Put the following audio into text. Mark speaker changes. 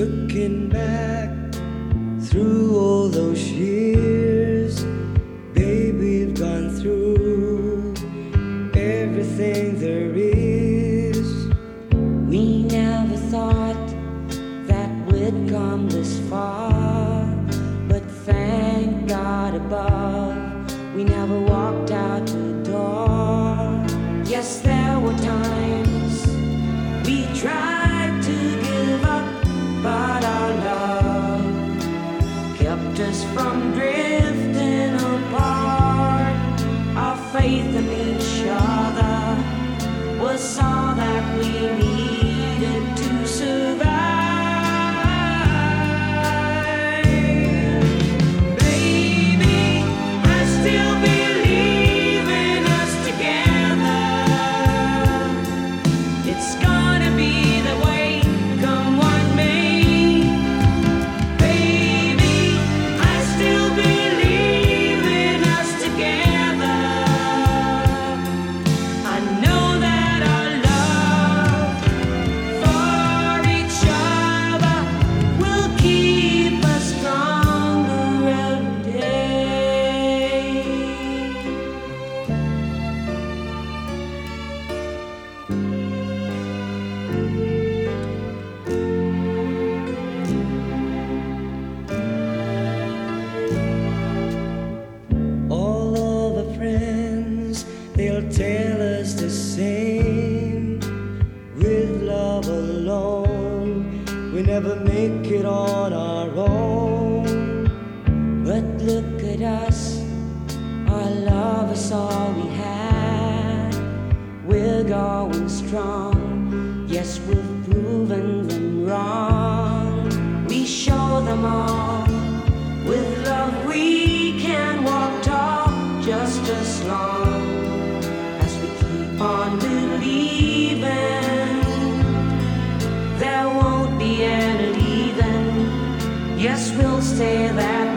Speaker 1: Looking back through all those years, baby, we've gone through everything there is.
Speaker 2: We never thought that we'd come this far, but thank God above, we never.
Speaker 1: Tell us the same. with love alone. We never make it on our own.
Speaker 2: But look at us, our love is all we have. We're going strong, yes, we'll Yes, we'll stay there.